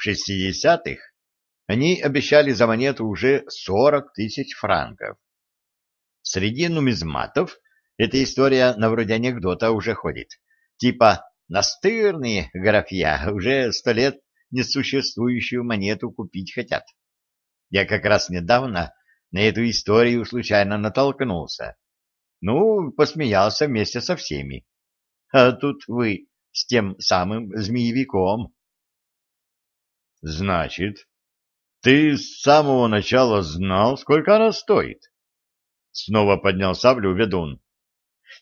в 60-х они обещали за монету уже 40 тысяч франков. Среди нумизматов эта история на вроде анекдота уже ходит. Типа настырные графья уже сто лет несуществующую монету купить хотят. Я как раз недавно на эту историю случайно натолкнулся. Ну, посмеялся вместе со всеми. А тут вы с тем самым змеевиком. Значит, ты с самого начала знал, сколько она стоит? Снова поднял саблю ведун.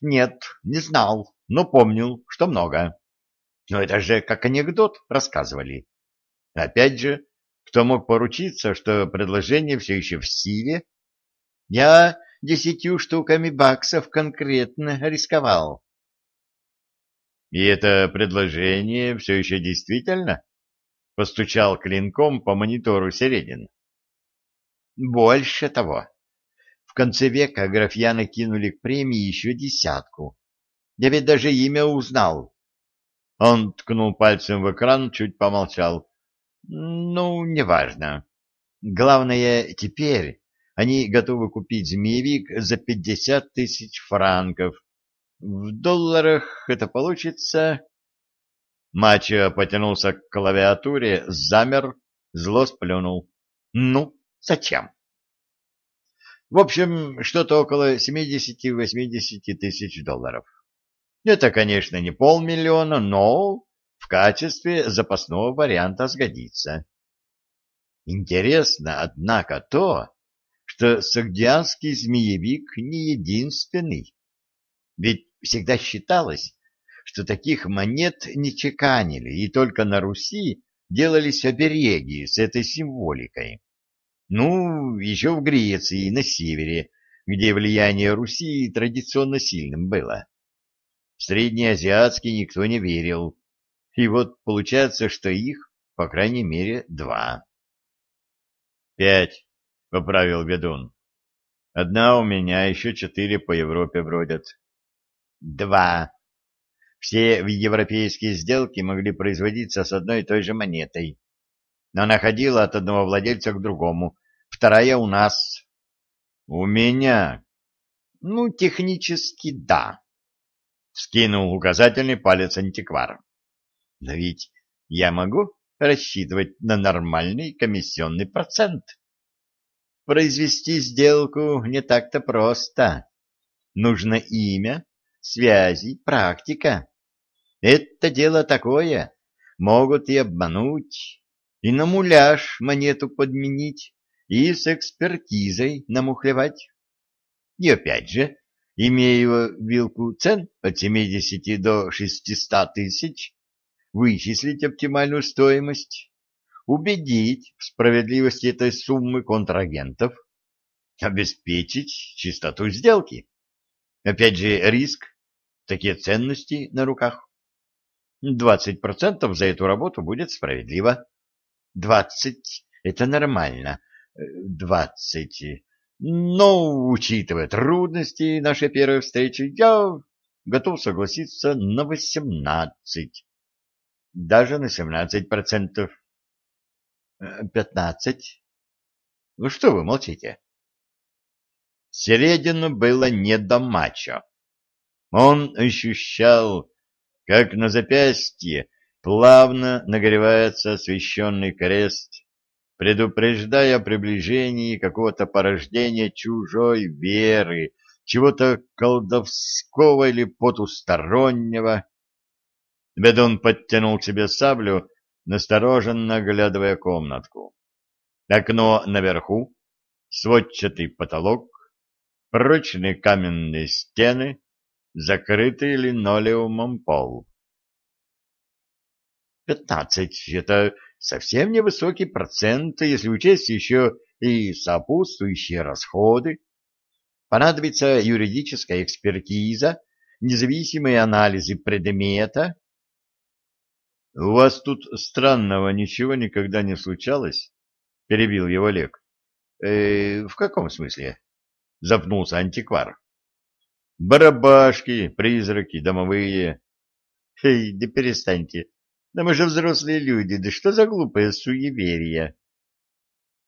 Нет, не знал, но помнил, что много. Но это же как анекдот рассказывали. Опять же, кто мог поручиться, что предложение все еще в силе? Я десятью штуками баксов конкретно рисковал. И это предложение все еще действительно? Постучал клинком по монитору Середин. Больше того. В конце века графьяна кинули к премии еще десятку. Я ведь даже имя узнал. Он ткнул пальцем в экран, чуть помолчал. Ну, неважно. Главное, теперь они готовы купить змеевик за пятьдесят тысяч франков. В долларах это получится... Мачо потянулся к клавиатуре, замер, зло сплюнул. Ну, зачем? В общем, что-то около 70-80 тысяч долларов. Это, конечно, не полмиллиона, но в качестве запасного варианта сгодится. Интересно, однако, то, что сагдианский змеевик не единственный. Ведь всегда считалось, что таких монет не чеканили, и только на Руси делались обереги с этой символикой. Ну, еще в Греции, на севере, где влияние Руси традиционно сильным было. В среднеазиатский никто не верил, и вот получается, что их, по крайней мере, два. Пять, — поправил ведун. Одна у меня, еще четыре по Европе бродят. Два. Все европейские сделки могли производиться с одной и той же монетой. Но она ходила от одного владельца к другому. Вторая у нас. У меня. Ну, технически да. Скинул указательный палец антиквар. Но ведь я могу рассчитывать на нормальный комиссионный процент. Произвести сделку не так-то просто. Нужно имя, связи, практика. Это дело такое. Могут и обмануть, и на муляж монету подменить, и с экспертизой намухлевать. И опять же, имея вилку цен от 70 до 600 тысяч, вычислить оптимальную стоимость, убедить в справедливости этой суммы контрагентов, обеспечить чистоту сделки. Опять же, риск, такие ценности на руках. 20% за эту работу будет справедливо. 20 — это нормально. 20. Но, учитывая трудности нашей первой встречи, я готов согласиться на 18 даже на семнадцать процентов. Э, пятнадцать. Ну что вы молчите? Середину было не до мачо. Он ощущал, как на запястье плавно нагревается освещенный крест, предупреждая о приближении какого-то порождения чужой веры, чего-то колдовского или потустороннего, Бедун подтянул себе саблю, настороженно оглядывая комнатку. Окно наверху, сводчатый потолок, прочные каменные стены, закрытый линолеумом пол. Пятнадцать — это совсем невысокий процент, если учесть еще и сопутствующие расходы. Понадобится юридическая экспертиза, независимые анализы предмета, — У вас тут странного ничего никогда не случалось? — перебил его Олег. «Э, — В каком смысле? — запнулся антиквар. — Барабашки, призраки, домовые. — Эй, да перестаньте. Да мы же взрослые люди, да что за глупое суеверие?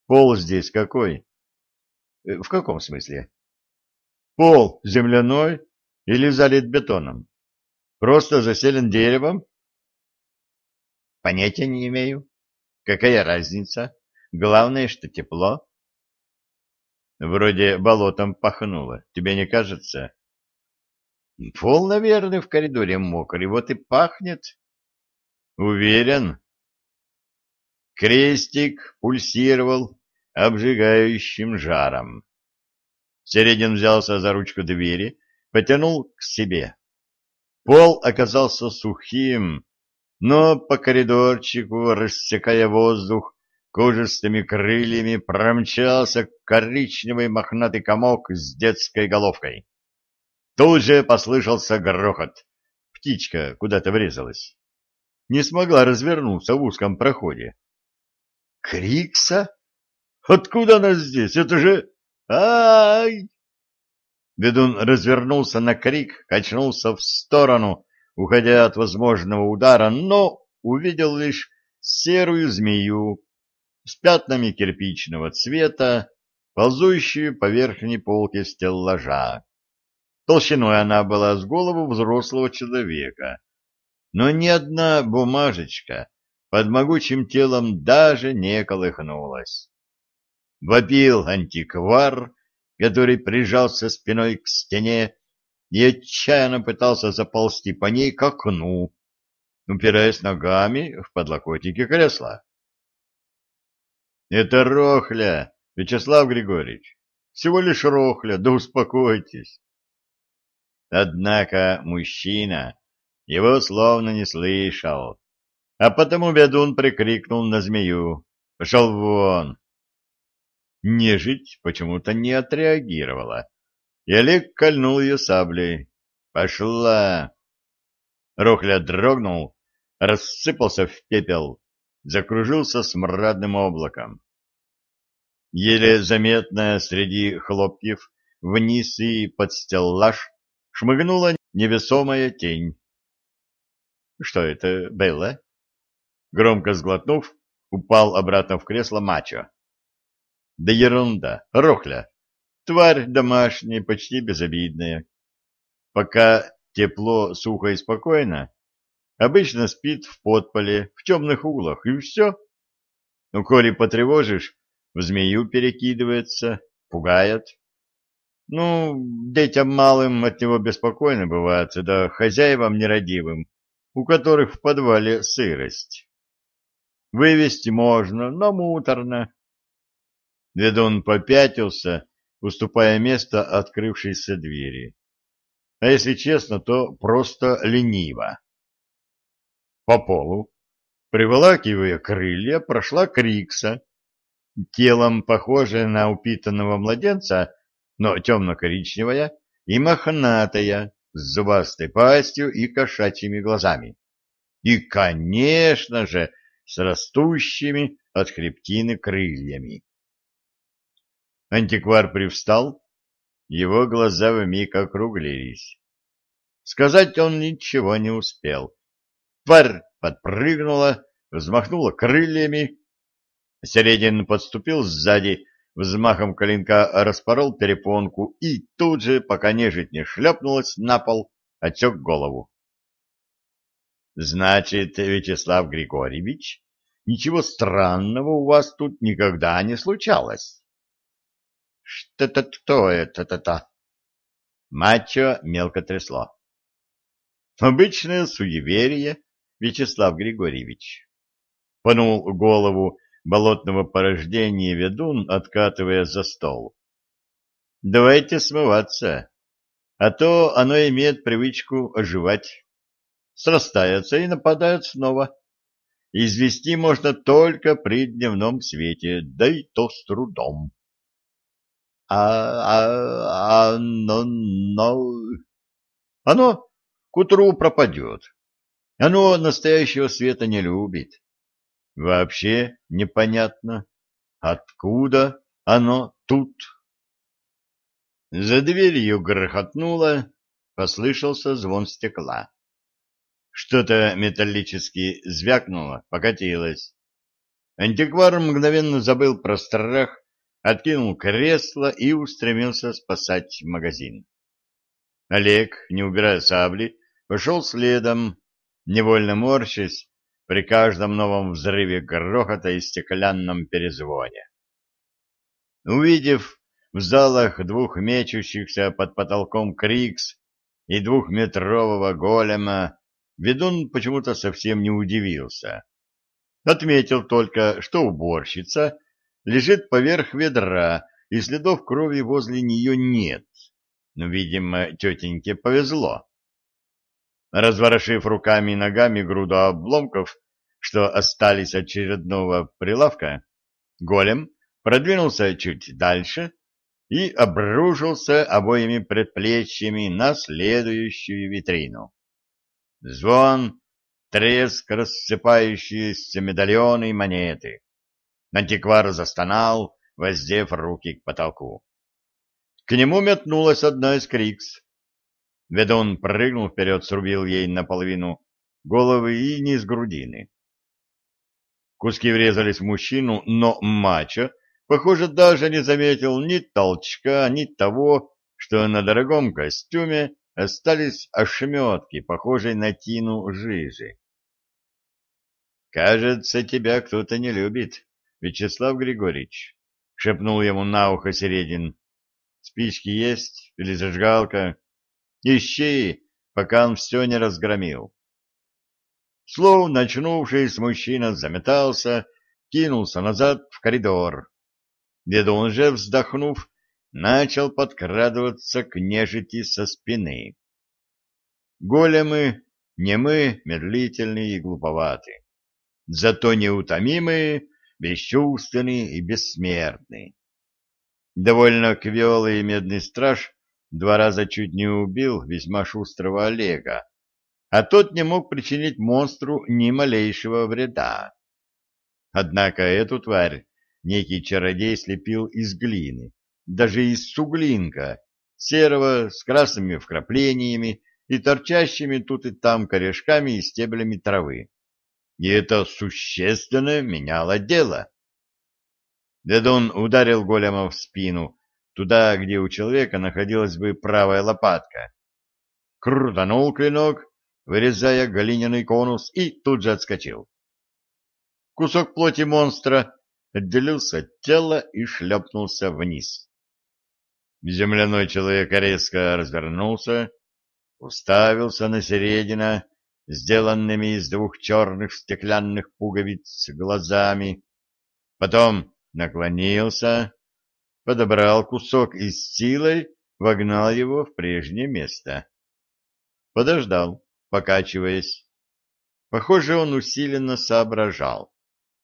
Пол здесь какой? Э, в каком смысле? Пол земляной или залит бетоном? Просто заселен деревом? Понятия не имею. Какая разница? Главное, что тепло. Вроде болотом пахнуло, тебе не кажется? Пол, наверное, в коридоре мокрый, вот и пахнет. Уверен? Крестик пульсировал обжигающим жаром. Середин взялся за ручку двери, потянул к себе. Пол оказался сухим, но по коридорчику, рассекая воздух, кожистыми крыльями промчался коричневый мохнатый комок с детской головкой. Тут же послышался грохот. Птичка куда-то врезалась. Не смогла развернуться в узком проходе. «Крикса? Откуда она здесь? Это же... Ай!» Ведун развернулся на крик, качнулся в сторону, уходя от возможного удара, но увидел лишь серую змею с пятнами кирпичного цвета, ползущую по верхней полке стеллажа. Толщиной она была с голову взрослого человека, но ни одна бумажечка под могучим телом даже не колыхнулась. Вопил антиквар, который прижался спиной к стене и отчаянно пытался заползти по ней к окну, упираясь ногами в подлокотники кресла. — Это Рохля, Вячеслав Григорьевич. Всего лишь Рохля, да успокойтесь. Однако мужчина его словно не слышал, а потому ведун прикрикнул на змею. «Пошел вон!» Нежить почему-то не отреагировала, и Олег кольнул ее саблей. «Пошла!» Рохля дрогнул, рассыпался в пепел, закружился смрадным облаком. Еле заметная среди хлопьев вниз и под стеллаж шмыгнула невесомая тень. Что это было? Громко сглотнув, упал обратно в кресло мачо. Да ерунда, рохля. Тварь домашняя, почти безобидная. Пока тепло, сухо и спокойно, Обычно спит в подполе, в темных углах, и все. Ну, коли потревожишь, в змею перекидывается, пугает. Ну, детям малым от него беспокойно бывает, да хозяевам нерадивым, у которых в подвале сырость. Вывести можно, но муторно. Ведун попятился, уступая место открывшейся двери. А если честно, то просто лениво. По полу, приволакивая крылья, прошла Крикса, телом похожая на упитанного младенца, но темно-коричневая и мохнатая, с зубастой пастью и кошачьими глазами. И, конечно же, с растущими от хребтины крыльями. Антиквар привстал, его глаза вмиг округлились. Сказать он ничего не успел. Тварь подпрыгнула, взмахнула крыльями. Середин подступил сзади, взмахом коленка распорол перепонку и тут же, пока нежить не шлепнулась на пол, отсек голову. — Значит, Вячеслав Григорьевич, ничего странного у вас тут никогда не случалось? — Что-то кто это-то-то? Мачо мелко трясло. — Обычное суеверие Вячеслав Григорьевич. Пнул голову болотного порождения ведун, откатывая за стол. Давайте смываться, а то оно имеет привычку оживать. Срастается и нападает снова. Извести можно только при дневном свете, да и то с трудом. А, а, а, но, но... Оно к утру пропадет, оно настоящего света не любит. Вообще непонятно, откуда оно тут. За дверью грохотнуло, послышался звон стекла. Что-то металлически звякнуло, покатилось. Антиквар мгновенно забыл про страх, откинул кресло и устремился спасать магазин. Олег, не убирая сабли, пошел следом, невольно морщась при каждом новом взрыве грохота и стеклянном перезвоне. Увидев в залах двух мечущихся под потолком Крикс и двухметрового голема, ведун почему-то совсем не удивился. Отметил только, что уборщица лежит поверх ведра, и следов крови возле нее нет. Но, видимо, тетеньке повезло. Разворошив руками и ногами груду обломков, что остались очередного прилавка, голем продвинулся чуть дальше и обрушился обоими предплечьями на следующую витрину. Звон, треск рассыпающиеся медальоны и монеты. Антиквар застонал, воздев руки к потолку. К нему метнулась одна из крикс. Ведун прыгнул вперед, срубил ей наполовину головы и низ грудины. Куски врезались в мужчину, но мачо, похоже, даже не заметил ни толчка, ни того, что на дорогом костюме остались ошметки, похожие на тину жижи. «Кажется, тебя кто-то не любит, Вячеслав Григорьевич», — шепнул ему на ухо Середин. «Спички есть или зажигалка? Ищи, пока он все не разгромил». Словно очнувшись, мужчина заметался, кинулся назад в коридор. Ведун же, вздохнув, начал подкрадываться к нежити со спины. Големы, немы, медлительные и глуповаты, зато неутомимые, бесчувственные и бессмертные. Довольно квелый медный страж два раза чуть не убил весьма шустрого Олега, а тот не мог причинить монстру ни малейшего вреда. Однако эту тварь некий чародей слепил из глины, даже из суглинка, серого с красными вкраплениями и торчащими тут и там корешками и стеблями травы. И это существенно меняло дело. Дедон ударил голема в спину, туда, где у человека находилась бы правая лопатка. Крутанул клинок, вырезая глиняный конус, и тут же отскочил. Кусок плоти монстра отделился от тела и шлепнулся вниз. Земляной человек резко развернулся, уставился на середина, сделанными из двух черных стеклянных пуговиц глазами, потом наклонился, подобрал кусок и с силой вогнал его в прежнее место. Подождал, покачиваясь. Похоже, он усиленно соображал,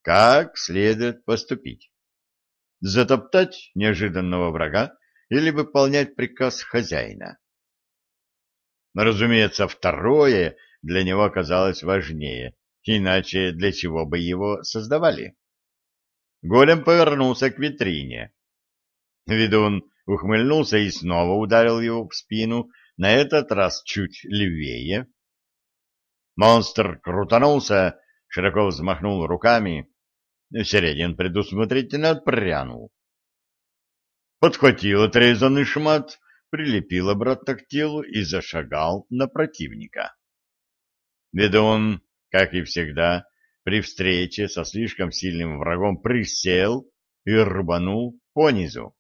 как следует поступить. Затоптать неожиданного врага или выполнять приказ хозяина. Разумеется, второе для него оказалось важнее, иначе для чего бы его создавали? Голем повернулся к витрине. Ведун ухмыльнулся и снова ударил его в спину, на этот раз чуть левее. Монстр крутанулся, широко взмахнул руками. Середин предусмотрительно отпрянул. Подхватил отрезанный шмат, прилепил обратно к телу и зашагал на противника. Ведун, как и всегда, при встрече со слишком сильным врагом присел и рубанул понизу.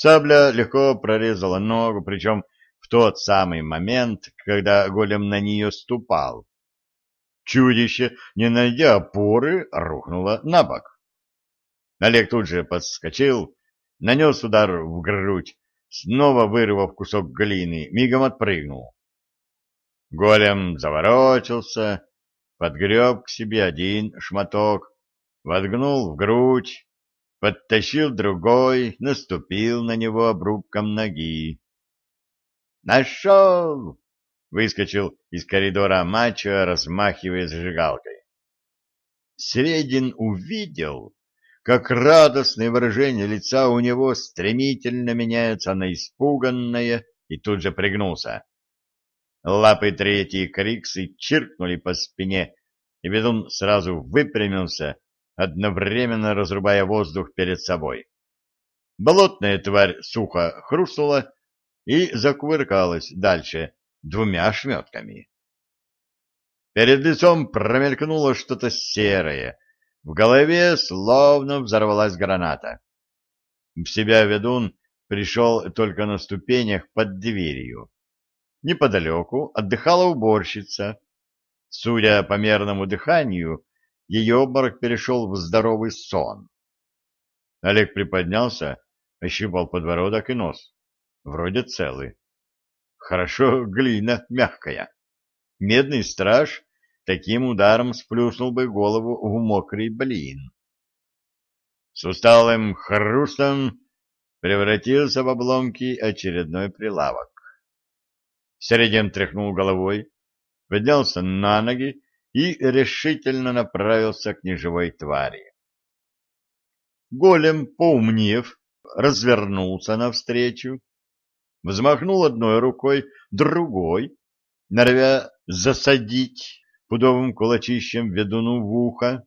Сабля легко прорезала ногу, причем в тот самый момент, когда голем на нее ступал. Чудище, не найдя опоры, рухнуло на бок. Олег тут же подскочил, нанес удар в грудь, снова вырвав кусок глины, мигом отпрыгнул. Голем заворочился, подгреб к себе один шматок, воткнул в грудь, подтащил другой, наступил на него обрубком ноги. «Нашел!» — выскочил из коридора мачо, размахивая зажигалкой. Средин увидел, как радостное выражение лица у него стремительно меняется на испуганное, и тут же пригнулся. Лапы третьей криксы чиркнули по спине, и ведун сразу выпрямился, одновременно разрубая воздух перед собой. Болотная тварь сухо хрустнула и закувыркалась дальше двумя шметками. Перед лицом промелькнуло что-то серое, в голове словно взорвалась граната. В себя ведун пришел только на ступенях под дверью. Неподалеку отдыхала уборщица. Судя по мерному дыханию, ее обморок перешел в здоровый сон. Олег приподнялся, ощупал подбородок и нос. Вроде целый. Хорошо, глина мягкая. Медный страж таким ударом сплюснул бы голову в мокрый блин. С усталым хрустом превратился в обломки очередной прилавок. Середин тряхнул головой, поднялся на ноги и решительно направился к неживой твари. Голем, поумнев, развернулся навстречу, взмахнул одной рукой, другой, норовя засадить пудовым кулачищем ведуну в ухо.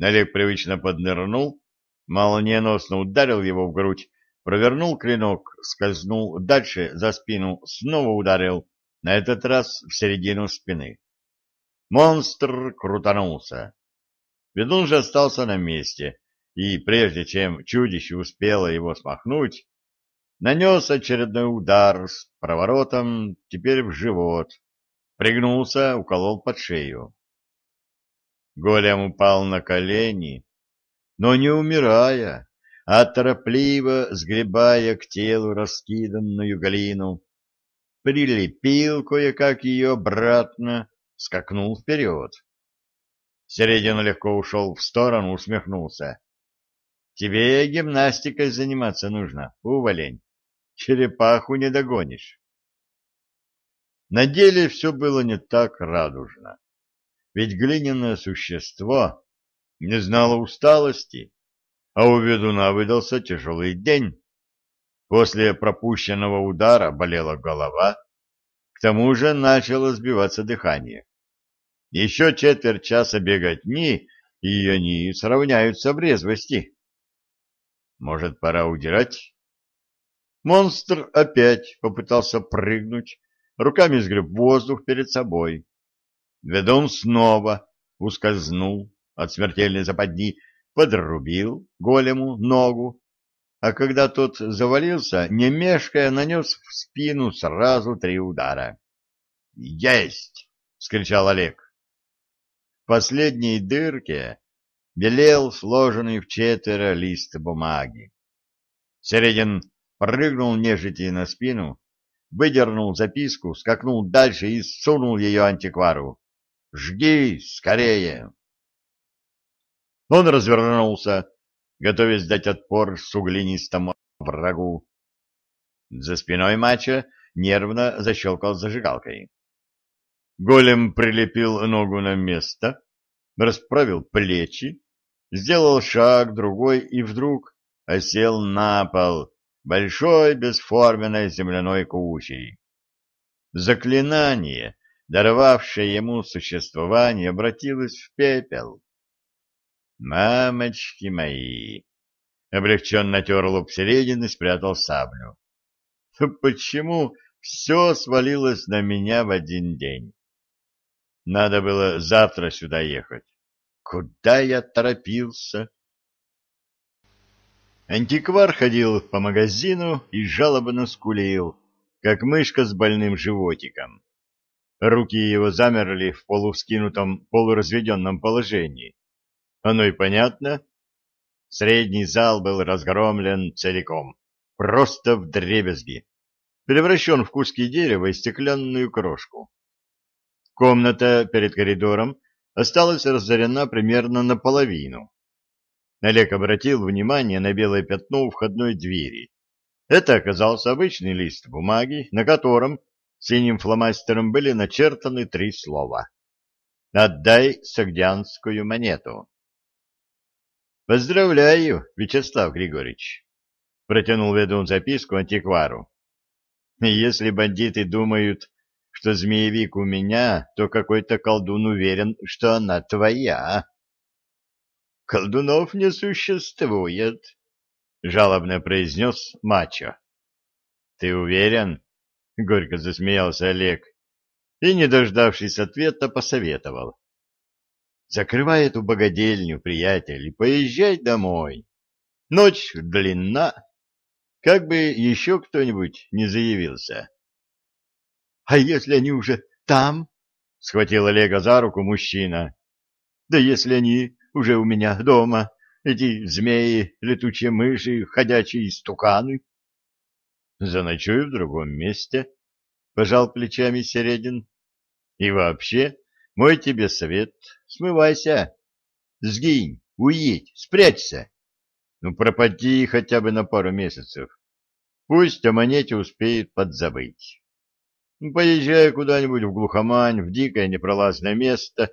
Олег привычно поднырнул, молниеносно ударил его в грудь, провернул клинок, скользнул дальше за спину, снова ударил, на этот раз в середину спины. Монстр крутанулся. Ведун же остался на месте, и прежде чем чудище успело его смахнуть, нанес очередной удар с проворотом теперь в живот, пригнулся, уколол под шею. Голем упал на колени, но не умирая, а торопливо сгребая к телу раскиданную глину, прилепил кое-как ее обратно, скакнул вперед. Середина легко ушел в сторону, усмехнулся. — Тебе гимнастикой заниматься нужно, уволень. Черепаху не догонишь. На деле все было не так радужно. Ведь глиняное существо не знало усталости, а у ведуна выдался тяжелый день. После пропущенного удара болела голова, к тому же начало сбиваться дыхание. Еще четверть часа беготни, и они сравняются в резвости. Может, пора удирать? Монстр опять попытался прыгнуть, руками сгреб воздух перед собой. Ведун снова ускользнул от смертельной западни, подрубил голему ногу, а когда тот завалился, не мешкая, нанес в спину сразу три удара. «Есть!» — вскричал Олег. Последней дырке белел сложенный в четверо лист бумаги. Середин прыгнул нежити на спину, выдернул записку, скакнул дальше и сунул ее антиквару. «Жги скорее!» Он развернулся, готовясь дать отпор суглинистому врагу. За спиной мача нервно защелкал зажигалкой. Голем прилепил ногу на место, расправил плечи, сделал шаг другой и вдруг осел на пол большой бесформенной земляной кучей. Заклинание, даровавшее ему существование, обратилось в пепел. «Мамочки мои!» — облегченно тер лоб середины и спрятал саблю. «Почему все свалилось на меня в один день? Надо было завтра сюда ехать. Куда я торопился?» Антиквар ходил по магазину и жалобно скулил, как мышка с больным животиком. Руки его замерли в полускинутом, полуразведенном положении. Оно и понятно. Средний зал был разгромлен целиком, просто в дребезги, превращен в куски дерева и стеклянную крошку. Комната перед коридором осталась разорена примерно наполовину. Олег обратил внимание на белое пятно у входной двери. Это оказался обычный лист бумаги, на котором синим фломастером были начертаны три слова. «Отдай сагдянскую монету». «Поздравляю, Вячеслав Григорьевич», — протянул ведун записку антиквару. «Если бандиты думают, что змеевик у меня, то какой-то колдун уверен, что она твоя. — Колдунов не существует, — жалобно произнес Мачо. — Ты уверен? — горько засмеялся Олег и, не дождавшись ответа, посоветовал. — Закрывай эту богадельню, приятель, и поезжай домой. Ночь длинна, как бы еще кто-нибудь не заявился. — А если они уже там? — схватил Олега за руку мужчина. — Да если они уже у меня дома, эти змеи, летучие мыши, ходячие стуканы. — Заночую в другом месте, — пожал плечами Середин. — И вообще, мой тебе совет, смывайся, сгинь, уедь, спрячься. Ну, пропади хотя бы на пару месяцев. Пусть о монете успеет подзабыть. Ну, поезжай куда-нибудь в глухомань, в дикое непролазное место,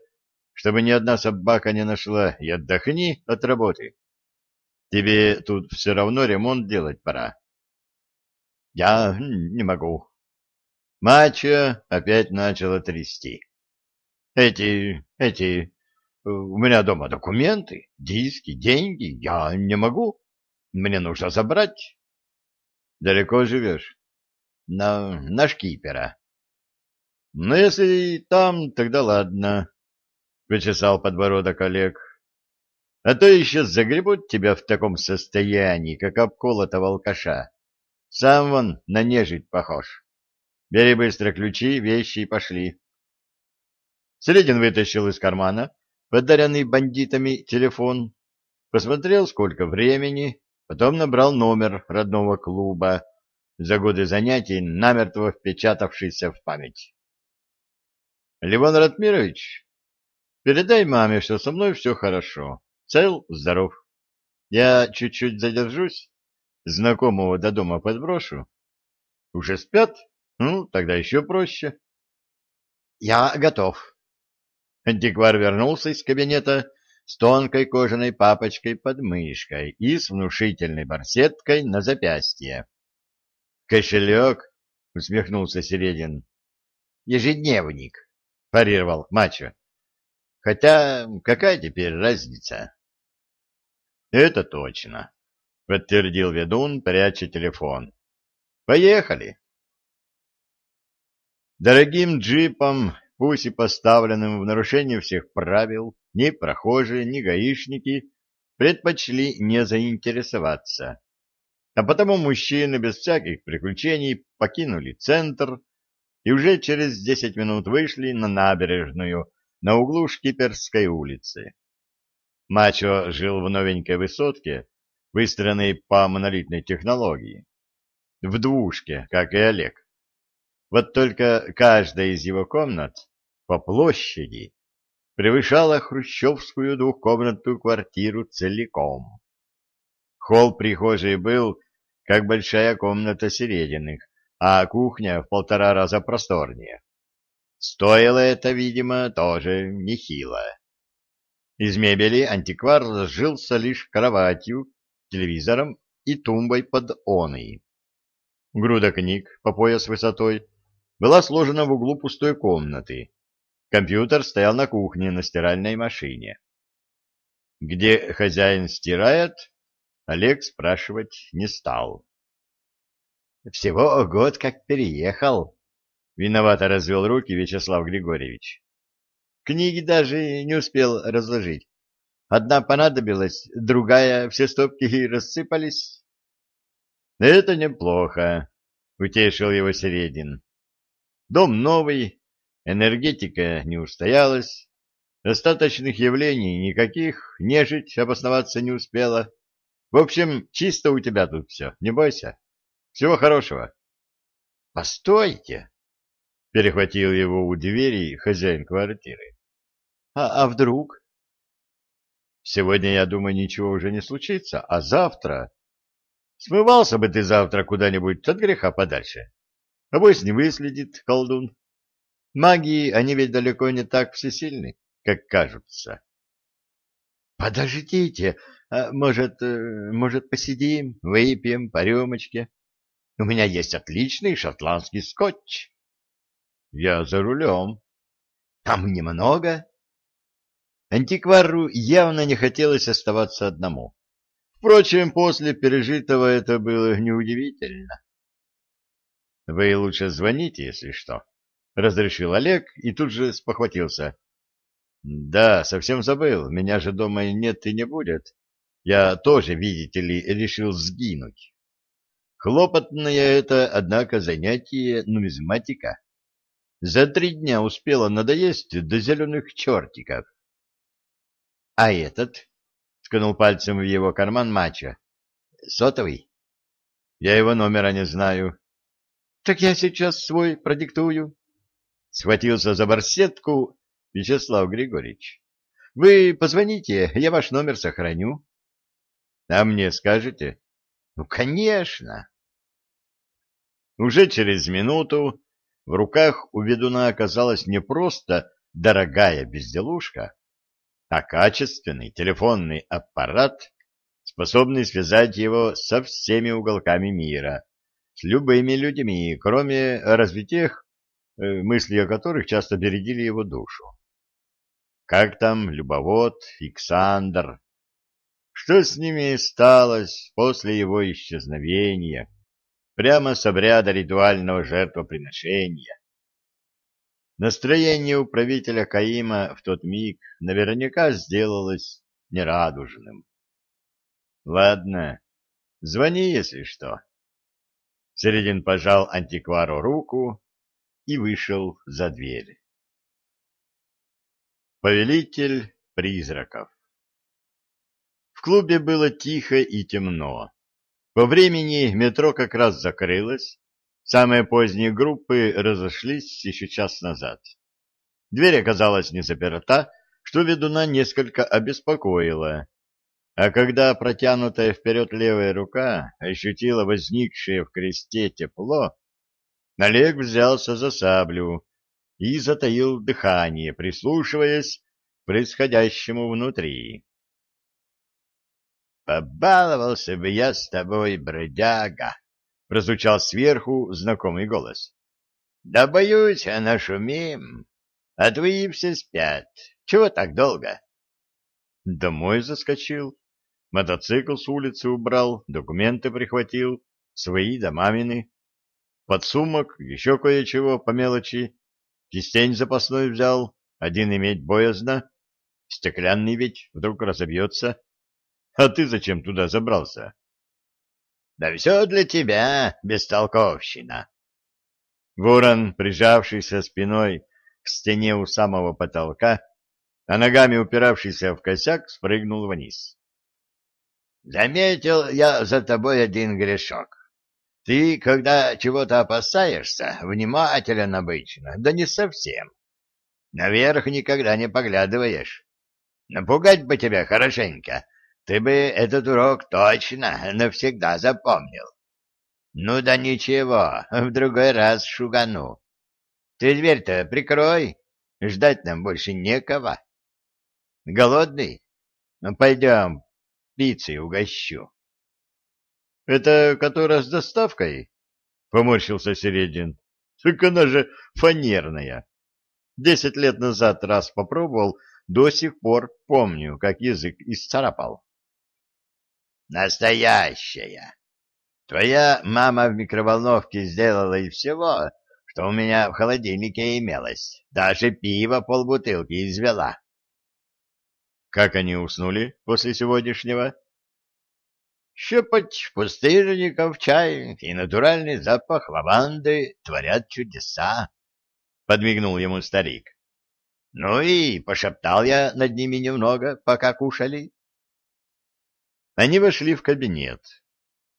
чтобы ни одна собака не нашла, и отдохни от работы. Тебе тут все равно ремонт делать пора. Я не могу. Мачо опять начала трясти. Эти, эти, у меня дома документы, диски, деньги, я не могу. Мне нужно забрать. Далеко живешь? На, на шкипера. Ну, если там, тогда ладно, — вычесал подбородок Олег. А то еще загребут тебя в таком состоянии, как обколотого алкаша. Сам вон на нежить похож. Бери быстро ключи, вещи и пошли. Средин вытащил из кармана подаренный бандитами телефон, посмотрел, сколько времени, потом набрал номер родного клуба, за годы занятий намертво впечатавшийся в память. — Левон Ратмирович, передай маме, что со мной все хорошо, цел, здоров. Я чуть-чуть задержусь, знакомого до дома подброшу. Уже спят? Ну, тогда еще проще. — Я готов. Антиквар вернулся из кабинета с тонкой кожаной папочкой под мышкой и с внушительной барсеткой на запястье. «Кошелек?» — усмехнулся Середин. «Ежедневник», — парировал Мачо. «Хотя какая теперь разница?» «Это точно», — подтвердил ведун, пряча телефон. «Поехали!» Дорогим джипом пусть и поставленным в нарушение всех правил, ни прохожие, ни гаишники предпочли не заинтересоваться. А потому мужчины без всяких приключений покинули центр и уже через десять минут вышли на набережную на углу Шкиперской улицы. Мачо жил в новенькой высотке, выстроенной по монолитной технологии. В двушке, как и Олег. Вот только каждая из его комнат по площади превышала хрущевскую двухкомнатную квартиру целиком. Холл прихожей был, как большая комната Серединых, а кухня в полтора раза просторнее. Стоило это, видимо, тоже нехило. Из мебели антиквар разжился лишь кроватью, телевизором и тумбой под оной. Груда книг по пояс высотой была сложена в углу пустой комнаты. Компьютер стоял на кухне на стиральной машине. Где хозяин стирает, Олег спрашивать не стал. «Всего год как переехал», — виновато развел руки Вячеслав Григорьевич. «Книги даже не успел разложить. Одна понадобилась, другая, все стопки рассыпались». «Это неплохо», — утешил его Середин. Дом новый, энергетика не устоялась, остаточных явлений никаких, нежить обосноваться не успела. В общем, чисто у тебя тут все, не бойся. Всего хорошего. — Постойте! — перехватил его у двери хозяин квартиры. А, — А вдруг? — Сегодня, я думаю, ничего уже не случится, а завтра... Смывался бы ты завтра куда-нибудь от греха подальше. Авось не выследит колдун. Магии, они ведь далеко не так всесильны, как кажутся. — Подождите, может, э, может, посидим, выпьем по рюмочке? У меня есть отличный шотландский скотч. Я за рулем. Там немного. Антиквару явно не хотелось оставаться одному. Впрочем, после пережитого это было неудивительно. — Вы лучше звоните, если что, — разрешил Олег и тут же спохватился. — Да, совсем забыл, меня же дома нет и не будет. Я тоже, видите ли, решил сгинуть. Хлопотное это, однако, занятие нумизматика. За три дня успела надоесть до зеленых чертиков. — А этот? — ткнул пальцем в его карман Мачо. — Сотовый? — Я его номера не знаю. — Так я сейчас свой продиктую. Схватился за барсетку Вячеслав Григорьевич. — Вы позвоните, я ваш номер сохраню. — А мне скажете? — Ну, конечно. Уже через минуту в руках у ведуна оказалась не просто дорогая безделушка, а качественный телефонный аппарат, способный связать его со всеми уголками мира, с любыми людьми, кроме разве тех, э, мысли о которых часто бередили его душу. Как там Любовод, Иксандр? Что с ними сталось после его исчезновения? прямо с обряда ритуального жертвоприношения. Настроение у правителя Каима в тот миг наверняка сделалось нерадужным. Ладно, звони, если что. Середин пожал антиквару руку и вышел за дверь. Повелитель призраков клубе было тихо и темно. По времени метро как раз закрылось, самые поздние группы разошлись еще час назад. Дверь оказалась не заперта, что ведуна несколько обеспокоило. А когда протянутая вперед левая рука ощутила возникшее в кресте тепло, Олег взялся за саблю и затаил дыхание, прислушиваясь к происходящему внутри. «Побаловался бы я с тобой, бродяга!» — прозвучал сверху знакомый голос. «Да боюсь, а нашумим. А твои все спят. Чего так долго?» Домой заскочил. Мотоцикл с улицы убрал, документы прихватил, свои да мамины. Под сумок еще кое-чего по мелочи. Кистень запасной взял, один иметь боязно. Стеклянный ведь вдруг разобьется. А ты зачем туда забрался? — Да все для тебя, бестолковщина. Ворон, прижавшийся спиной к стене у самого потолка, а ногами упиравшийся в косяк, спрыгнул вниз. — Заметил я за тобой один грешок. Ты, когда чего-то опасаешься, внимателен обычно, да не совсем. Наверх никогда не поглядываешь. Напугать бы тебя хорошенько, ты бы этот урок точно навсегда запомнил. Ну да ничего, в другой раз шугану. Ты дверь-то прикрой, ждать нам больше некого. Голодный? Ну, пойдем, пиццей угощу. — Это которая с доставкой? — поморщился Середин. — Так она же фанерная. Десять лет назад раз попробовал, до сих пор помню, как язык исцарапал. Настоящая. Твоя мама в микроволновке сделала и всего, что у меня в холодильнике имелось. Даже пиво полбутылки извела. Как они уснули после сегодняшнего? Щепоть пустырников, чай и натуральный запах лаванды творят чудеса, — подмигнул ему старик. Ну и пошептал я над ними немного, пока кушали. Они вошли в кабинет.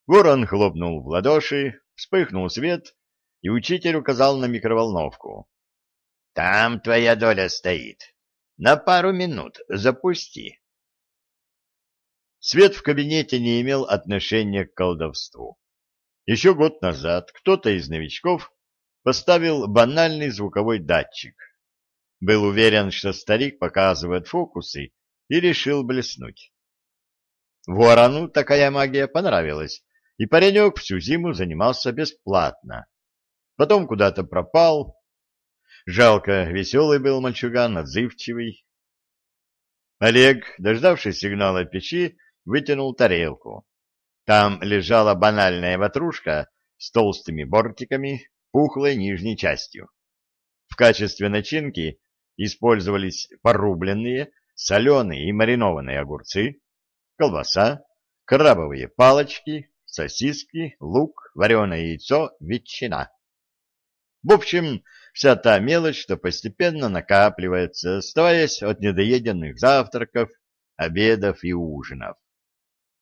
Ворон хлопнул в ладоши, вспыхнул свет, и учитель указал на микроволновку. — Там твоя доля стоит. На пару минут запусти. Свет в кабинете не имел отношения к колдовству. Еще год назад кто-то из новичков поставил банальный звуковой датчик. Был уверен, что старик показывает фокусы, и решил блеснуть. Ворону такая магия понравилась, и паренек всю зиму занимался бесплатно. Потом куда-то пропал. Жалко, веселый был мальчуган, отзывчивый. Олег, дождавшись сигнала печи, вытянул тарелку. Там лежала банальная ватрушка с толстыми бортиками, пухлой нижней частью. В качестве начинки использовались порубленные, соленые и маринованные огурцы, колбаса, крабовые палочки, сосиски, лук, вареное яйцо, ветчина. В общем, вся та мелочь, что постепенно накапливается, оставаясь от недоеденных завтраков, обедов и ужинов.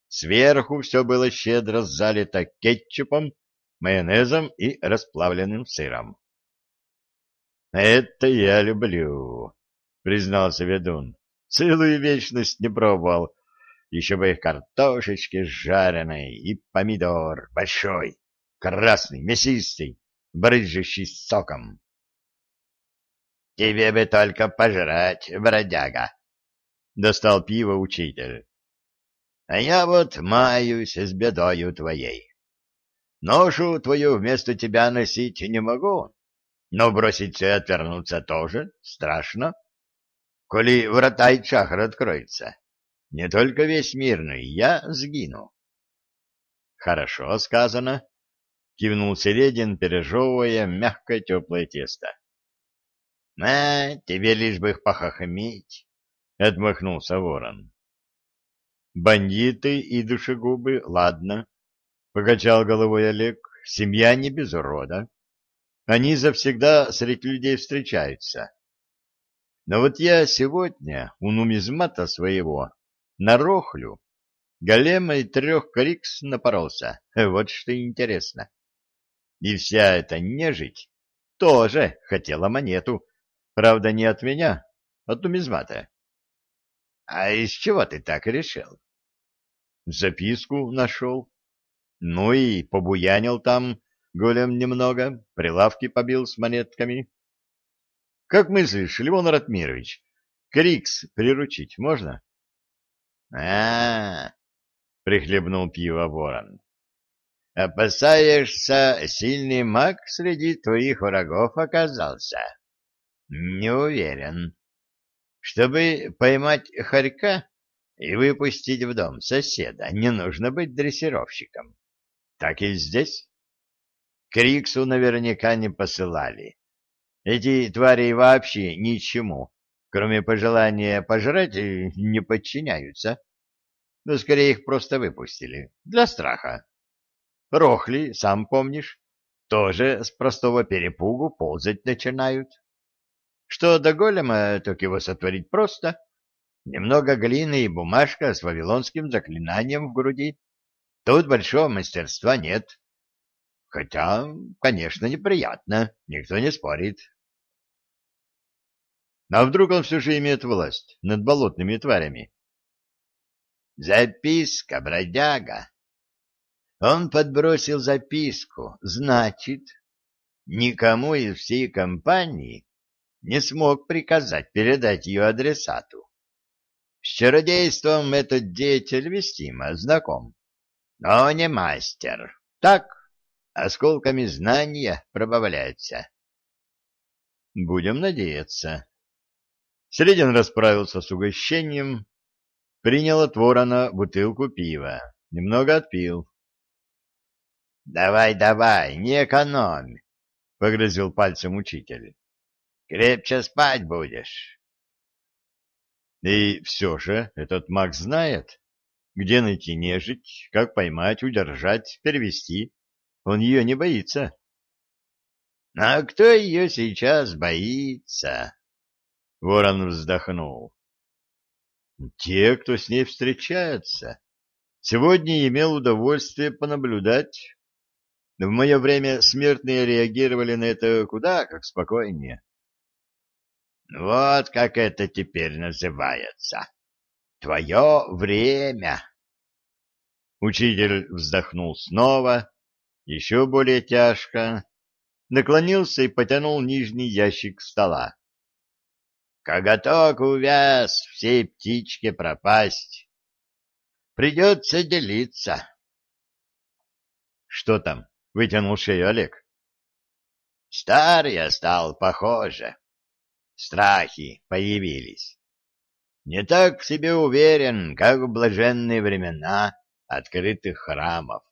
Сверху все было щедро залито кетчупом, майонезом и расплавленным сыром. «Это я люблю», — признался ведун. «Целую вечность не пробовал. Еще бы картошечки жареной и помидор большой, красный, мясистый, брызжущий соком». «Тебе бы только пожрать, бродяга!» — достал пиво учитель. «А я вот маюсь с бедою твоей. Ношу твою вместо тебя носить не могу, но броситься и отвернуться тоже страшно. Коли врата и чахр откроется, не только весь мир, но и я сгину. Хорошо сказано, кивнул Середин, пережевывая мягкое теплое тесто. — А, тебе лишь бы их похохмить, — отмахнулся ворон. — Бандиты и душегубы, ладно, — покачал головой Олег, — семья не без урода. Они завсегда среди людей встречаются. Но вот я сегодня у нумизмата своего на рохлю голема и трех крикс напоролся. Вот что интересно. И вся эта нежить тоже хотела монету. Правда, не от меня, от нумизмата. А из чего ты так решил? Записку нашел. Ну и побуянил там Голем немного, прилавки побил с монетками. — Как мыслишь, Левон Ратмирович, Крикс приручить можно? — А, -а, -а прихлебнул пиво ворон. — Опасаешься, сильный маг среди твоих врагов оказался? — Не уверен. Чтобы поймать хорька и выпустить в дом соседа, не нужно быть дрессировщиком. Так и здесь. Криксу наверняка не посылали. Эти твари вообще ничему, кроме пожелания пожрать, не подчиняются. Но скорее их просто выпустили. Для страха. Рохли, сам помнишь, тоже с простого перепугу ползать начинают. Что до голема, так его сотворить просто. Немного глины и бумажка с вавилонским заклинанием в груди. Тут большого мастерства нет. Хотя, конечно, неприятно, никто не спорит. А вдруг он все же имеет власть над болотными тварями? Записка, бродяга. Он подбросил записку, значит, никому из всей компании не смог приказать передать ее адресату. С чародейством этот деятель вестимо знаком, но не мастер. Так? осколками знания пробавляется. Будем надеяться. Средин расправился с угощением, принял от ворона бутылку пива, немного отпил. — Давай, давай, не экономь, — погрозил пальцем учитель. — Крепче спать будешь. И все же этот маг знает, где найти нежить, как поймать, удержать, перевести. Он ее не боится. — А кто ее сейчас боится? Ворон вздохнул. — Те, кто с ней встречается. Сегодня имел удовольствие понаблюдать. В мое время смертные реагировали на это куда как спокойнее. — Вот как это теперь называется. Твое время. Учитель вздохнул снова еще более тяжко, наклонился и потянул нижний ящик стола. Коготок увяз, всей птичке пропасть. Придется делиться. Что там? Вытянул шею Олег. Старый я стал, похоже. Страхи появились. Не так себе уверен, как в блаженные времена открытых храмов.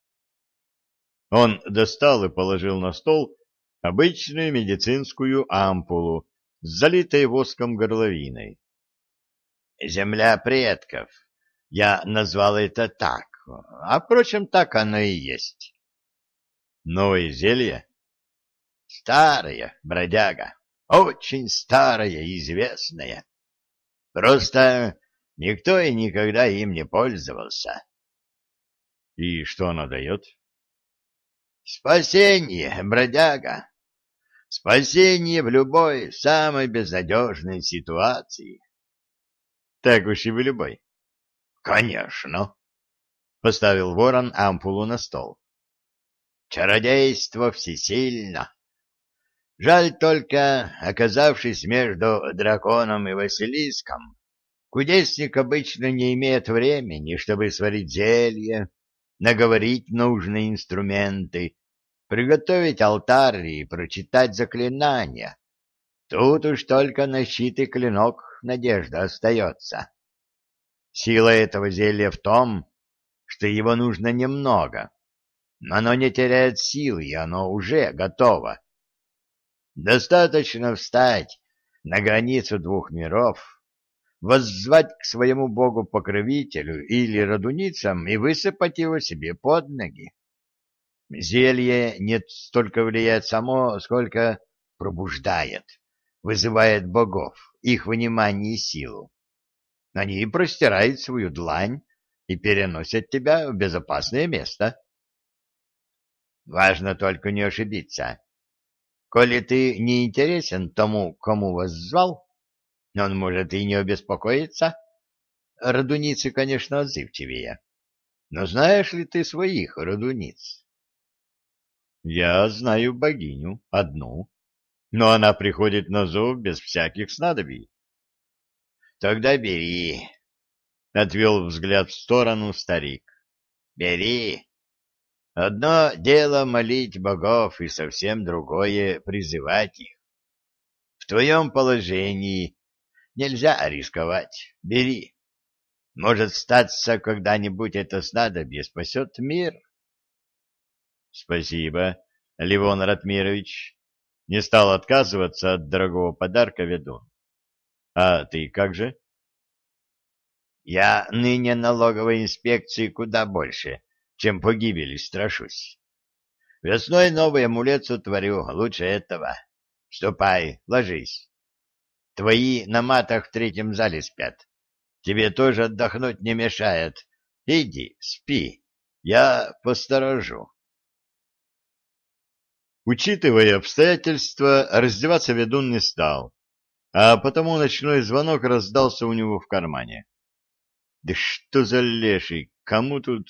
Он достал и положил на стол обычную медицинскую ампулу с залитой воском горловиной. Земля предков. Я назвал это так. А, впрочем, так оно и есть. Новое зелье? Старое, бродяга. Очень старое, известное. Просто никто и никогда им не пользовался. И что оно дает? Спасение, бродяга. Спасение в любой самой безнадежной ситуации. Так уж и в любой. Конечно. Поставил ворон ампулу на стол. Чародейство всесильно. Жаль только, оказавшись между драконом и Василиском, кудесник обычно не имеет времени, чтобы сварить зелье, наговорить нужные инструменты, приготовить алтарь и прочитать заклинания. Тут уж только на щит и клинок надежда остается. Сила этого зелья в том, что его нужно немного, но оно не теряет силы, и оно уже готово. Достаточно встать на границу двух миров, воззвать к своему богу-покровителю или родуницам и высыпать его себе под ноги. Зелье не столько влияет само, сколько пробуждает, вызывает богов, их внимание и силу. Они простирают свою длань и переносят тебя в безопасное место. Важно только не ошибиться. Коли ты не интересен тому, кому вас звал, он может и не обеспокоиться. Радуницы, конечно, отзывчивее. Но знаешь ли ты своих радуниц? Я знаю богиню, одну, но она приходит на зов без всяких снадобий. Тогда бери, — отвел взгляд в сторону старик. Бери, Одно дело молить богов, и совсем другое — призывать их. В твоем положении нельзя рисковать. Бери. Может, статься когда-нибудь это снадобье спасет мир. Спасибо, Ливон Ратмирович. Не стал отказываться от дорогого подарка ведун. А ты как же? Я ныне налоговой инспекции куда больше чем погибели страшусь. Весной новый амулет сотворю, лучше этого. Ступай, ложись. Твои на матах в третьем зале спят. Тебе тоже отдохнуть не мешает. Иди, спи. Я посторожу. Учитывая обстоятельства, раздеваться ведун не стал, а потому ночной звонок раздался у него в кармане. Да что за леший, кому тут...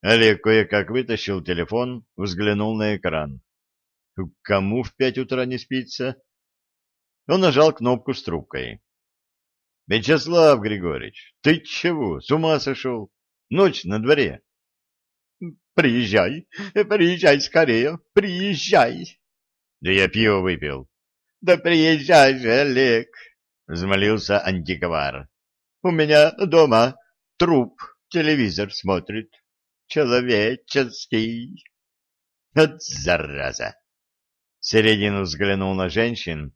Олег кое-как вытащил телефон, взглянул на экран. Кому в пять утра не спится? Он нажал кнопку с трубкой. — Вячеслав Григорьевич, ты чего, с ума сошел? Ночь на дворе. — Приезжай, приезжай скорее, приезжай. — Да я пиво выпил. — Да приезжай же, Олег, — взмолился антиквар. — У меня дома труп телевизор смотрит человеческий. От зараза! Середину взглянул на женщин.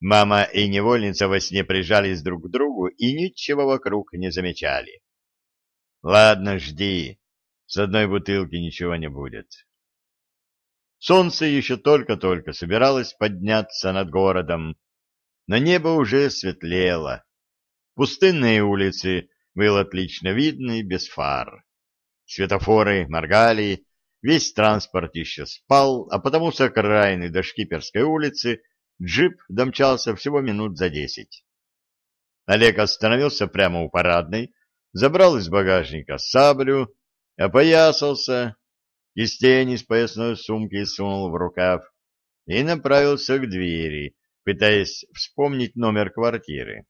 Мама и невольница во сне прижались друг к другу и ничего вокруг не замечали. Ладно, жди. С одной бутылки ничего не будет. Солнце еще только-только собиралось подняться над городом. На небо уже светлело. Пустынные улицы было отлично видно и без фар. Светофоры моргали, весь транспорт еще спал, а потому с окраины до Шкиперской улицы джип домчался всего минут за десять. Олег остановился прямо у парадной, забрал из багажника саблю, опоясался, из тени с поясной сумки сунул в рукав и направился к двери, пытаясь вспомнить номер квартиры.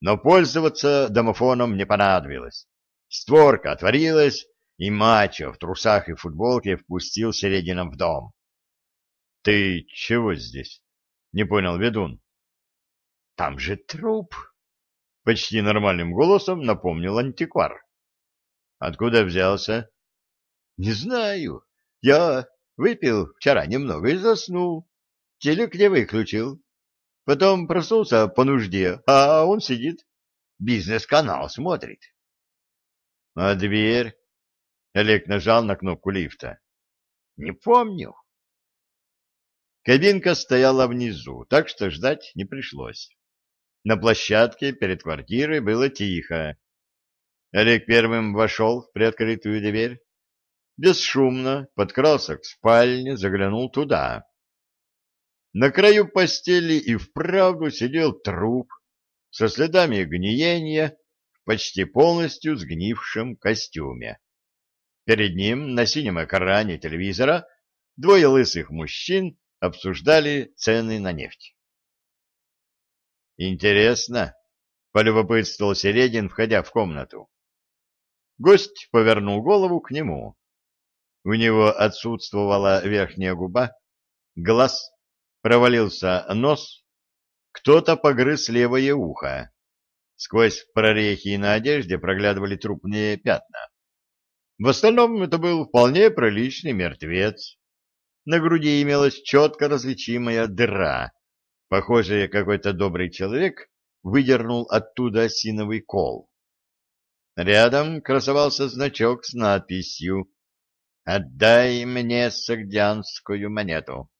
Но пользоваться домофоном не понадобилось. Створка отворилась, и мачо в трусах и футболке впустил Середина в дом. Ты чего здесь? Не понял ведун. Там же труп. Почти нормальным голосом напомнил антиквар. Откуда взялся? Не знаю. Я выпил вчера немного и заснул. Телек не выключил. Потом проснулся по нужде, а он сидит. Бизнес-канал смотрит. А дверь? Олег нажал на кнопку лифта. Не помню. Кабинка стояла внизу, так что ждать не пришлось. На площадке перед квартирой было тихо. Олег первым вошел в приоткрытую дверь. Бесшумно подкрался к спальне, заглянул туда. На краю постели и вправду сидел труп со следами гниения в почти полностью сгнившем костюме. Перед ним на синем экране телевизора двое лысых мужчин обсуждали цены на нефть. «Интересно», — полюбопытствовал Середин, входя в комнату. Гость повернул голову к нему. У него отсутствовала верхняя губа, глаз, провалился нос, кто-то погрыз левое ухо. Сквозь прорехи на одежде проглядывали трупные пятна. В остальном это был вполне приличный мертвец. На груди имелась четко различимая дыра. Похоже, какой-то добрый человек выдернул оттуда осиновый кол. Рядом красовался значок с надписью «Отдай мне сагдианскую монету».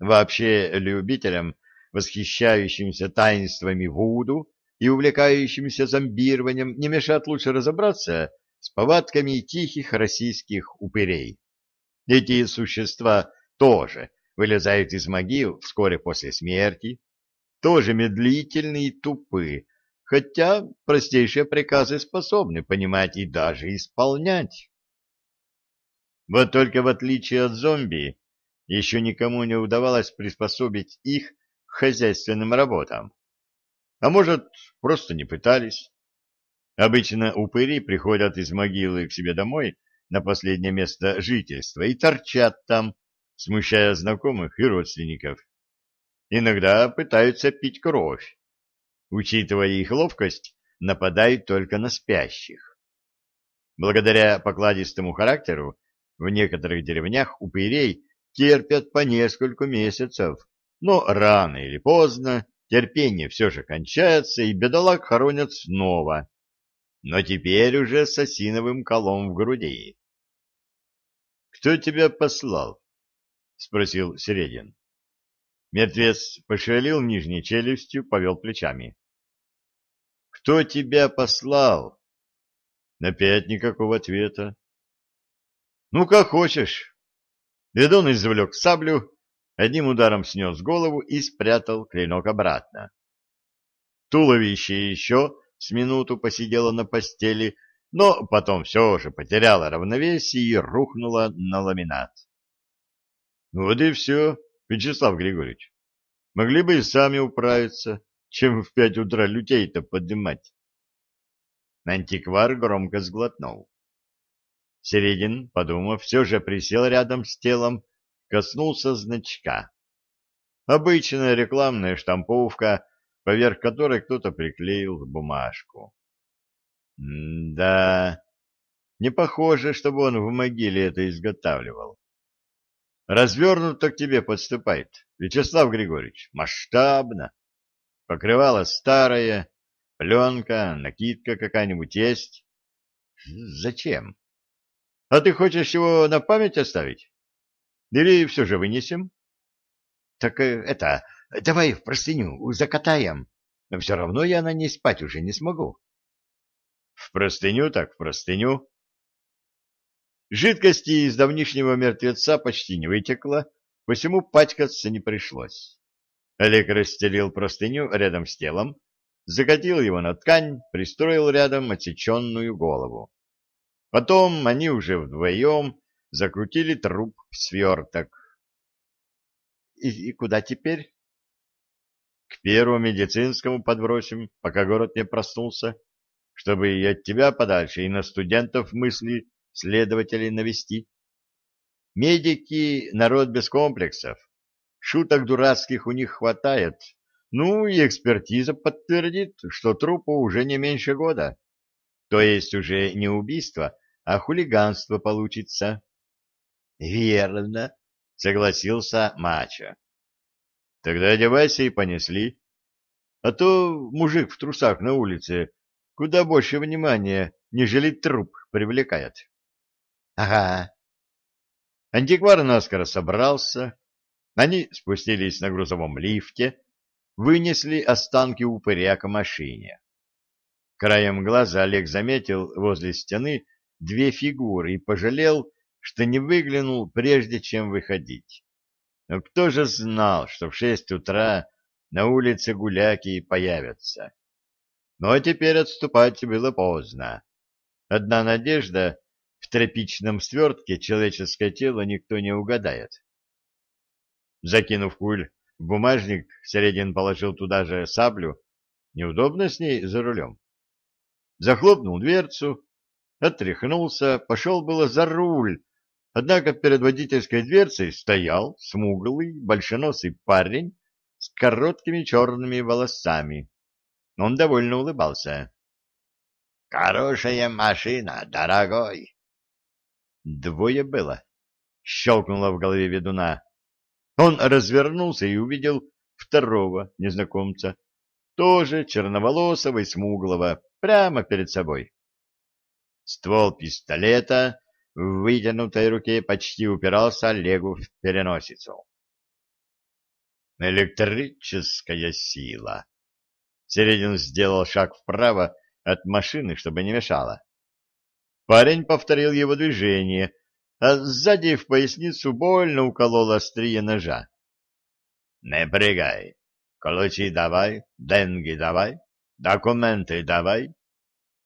Вообще любителям, восхищающимся таинствами Вуду и увлекающимся зомбированием, не мешает лучше разобраться с повадками тихих российских упырей. Эти существа тоже вылезают из могил вскоре после смерти, тоже медлительны и тупы, хотя простейшие приказы способны понимать и даже исполнять. Вот только в отличие от зомби, еще никому не удавалось приспособить их к хозяйственным работам. А может, просто не пытались. Обычно упыри приходят из могилы к себе домой на последнее место жительства и торчат там, смущая знакомых и родственников. Иногда пытаются пить кровь. Учитывая их ловкость, нападают только на спящих. Благодаря покладистому характеру в некоторых деревнях упырей терпят по несколько месяцев, но рано или поздно терпение все же кончается, и бедолаг хоронят снова, но теперь уже с осиновым колом в груди. Кто тебя послал? — спросил Середин. Мертвец пошевелил нижней челюстью, повел плечами. — Кто тебя послал? Опять никакого ответа. — Ну, как хочешь. Ведун извлек саблю, одним ударом снес голову и спрятал клинок обратно. Туловище еще с минуту посидело на постели, но потом все же потеряла равновесие и рухнула на ламинат. Вот и все, Вячеслав Григорьевич. Могли бы и сами управиться, чем в пять утра людей-то поднимать. Антиквар громко сглотнул. Середин, подумав, все же присел рядом с телом, коснулся значка. Обычная рекламная штамповка, поверх которой кто-то приклеил бумажку да, не похоже, чтобы он в могиле это изготавливал. Развернуто к тебе подступает, Вячеслав Григорьевич, масштабно. Покрывало старое, пленка, накидка какая-нибудь есть. Зачем? А ты хочешь его на память оставить? Или все же вынесем? Так э, это, давай в простыню закатаем. Все равно я на ней спать уже не смогу. В простыню так в простыню. Жидкости из давнишнего мертвеца почти не вытекло, посему пачкаться не пришлось. Олег расстелил простыню рядом с телом, закатил его на ткань, пристроил рядом отсеченную голову. Потом они уже вдвоем закрутили труп в сверток. И, и куда теперь? К первому медицинскому подбросим, пока город не проснулся чтобы и от тебя подальше, и на студентов мысли следователей навести. Медики — народ без комплексов. Шуток дурацких у них хватает. Ну и экспертиза подтвердит, что трупу уже не меньше года. То есть уже не убийство, а хулиганство получится. — Верно, — согласился Мачо. — Тогда одевайся и понесли. А то мужик в трусах на улице куда больше внимания, нежели труп привлекает. — Ага. Антиквар наскоро собрался. Они спустились на грузовом лифте, вынесли останки упыря к машине. Краем глаза Олег заметил возле стены две фигуры и пожалел, что не выглянул, прежде чем выходить. Но кто же знал, что в шесть утра на улице гуляки появятся? Но теперь отступать было поздно. Одна надежда — в тропичном свертке человеческое тело никто не угадает. Закинув куль в бумажник, Середин положил туда же саблю. Неудобно с ней за рулем. Захлопнул дверцу, отряхнулся, пошел было за руль, однако перед водительской дверцей стоял смуглый, большеносый парень с короткими черными волосами. Он довольно улыбался. — Хорошая машина, дорогой. Двое было. Щелкнуло в голове ведуна. Он развернулся и увидел второго незнакомца, тоже черноволосого и смуглого, прямо перед собой. Ствол пистолета в вытянутой руке почти упирался Олегу в переносицу. Электрическая сила. Середин сделал шаг вправо от машины, чтобы не мешало. Парень повторил его движение, а сзади в поясницу больно уколол острие ножа. — Не прыгай. Ключи давай, деньги давай, документы давай.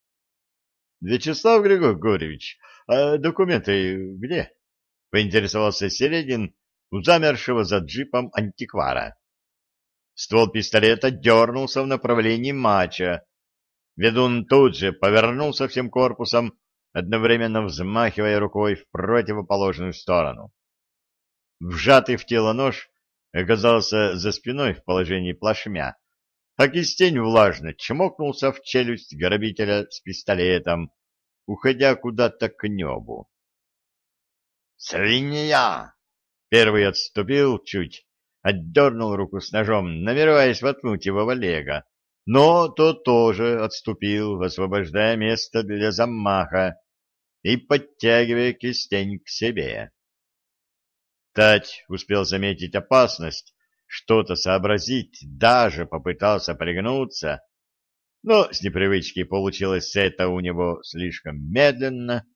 — Вячеслав Григорьевич, а документы где? — поинтересовался Середин у замершего за джипом антиквара. Ствол пистолета дернулся в направлении мача. Ведун тут же повернулся всем корпусом, одновременно взмахивая рукой в противоположную сторону. Вжатый в тело нож оказался за спиной в положении плашмя, а кистень влажно чмокнулся в челюсть грабителя с пистолетом, уходя куда-то к небу. «Свинья!» Первый отступил чуть, отдернул руку с ножом, намереваясь воткнуть его в Олега, но тот тоже отступил, высвобождая место для замаха и подтягивая кистень к себе. Тать успел заметить опасность, что-то сообразить, даже попытался пригнуться, но с непривычки получилось это у него слишком медленно,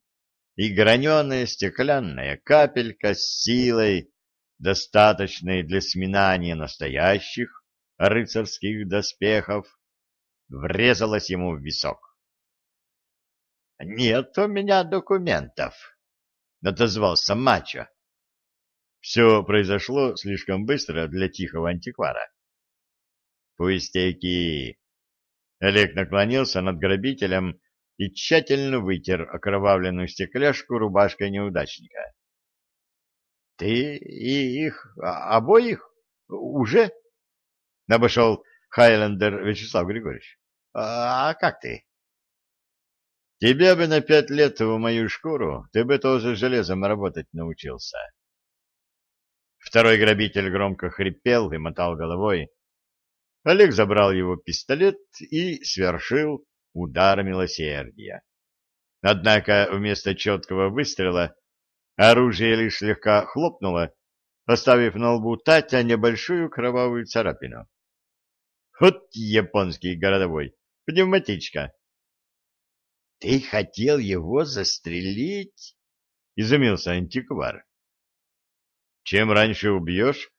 и граненая стеклянная капелька с силой достаточной для сминания настоящих рыцарских доспехов, врезалась ему в висок. — Нет у меня документов, — отозвался Мачо. Все произошло слишком быстро для тихого антиквара. — Пустяки! Олег наклонился над грабителем и тщательно вытер окровавленную стекляшку рубашкой неудачника. Ты и их а, обоих уже? Обошел Хайлендер Вячеслав Григорьевич. А, а как ты? Тебя бы на пять лет в мою шкуру, ты бы тоже железом работать научился. Второй грабитель громко хрипел и мотал головой. Олег забрал его пистолет и свершил удар милосердия. Однако вместо четкого выстрела Оружие лишь слегка хлопнуло, оставив на лбу Татя небольшую кровавую царапину. Вот японский городовой, пневматичка. — Ты хотел его застрелить? — изумился антиквар. — Чем раньше убьешь,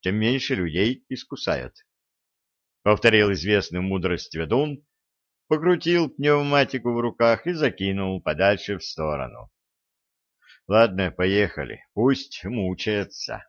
тем меньше людей искусают. Повторил известную мудрость ведун, покрутил пневматику в руках и закинул подальше в сторону. Ладно, поехали. Пусть мучается.